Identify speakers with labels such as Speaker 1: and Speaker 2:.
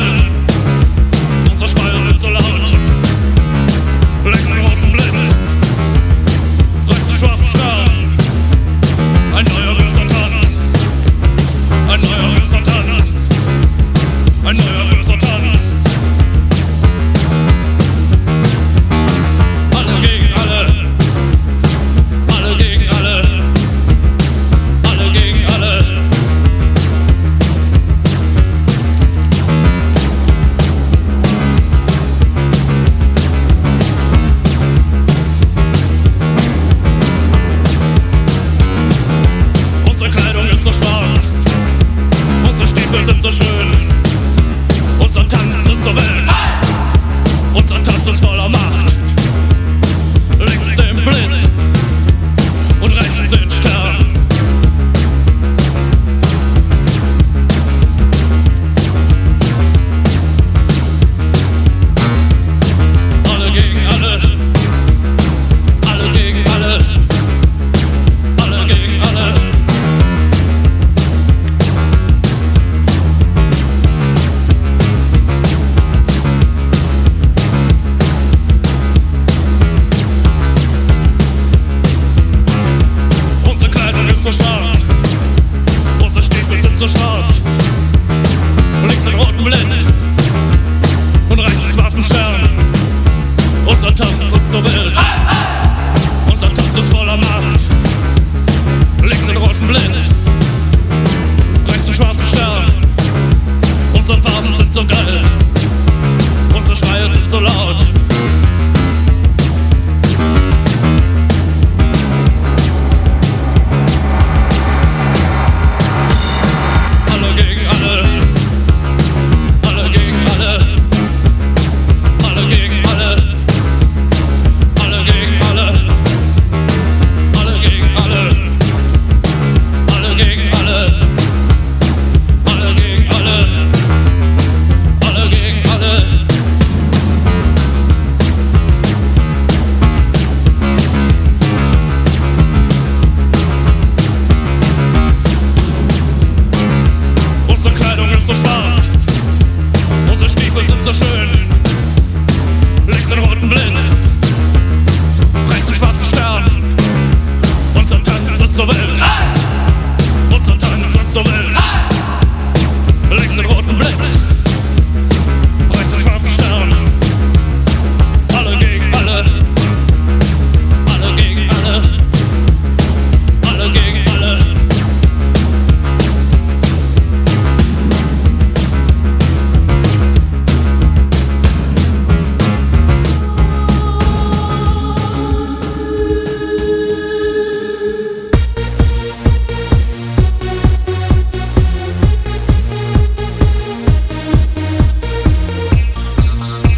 Speaker 1: Wasser, Wasserspeier sind so laut. so schön. so schwarz. Links den roten Blitz und rechts ist Waffenstern. Unser Tanz ist so wild. Unser Tanz ist voller Macht. Links den roten Blitz, rechts den schwarzen Stern. Unsere Farben sind so geil. Unsere Schreie sind so laut. so schwarz. Unsere Stiefel sind so schön. Links einen roten Blind, rechts einen schwarzen Stern. Unser Tanten sind so wild. Unser Tanten sind so wild. Links einen roten Blind.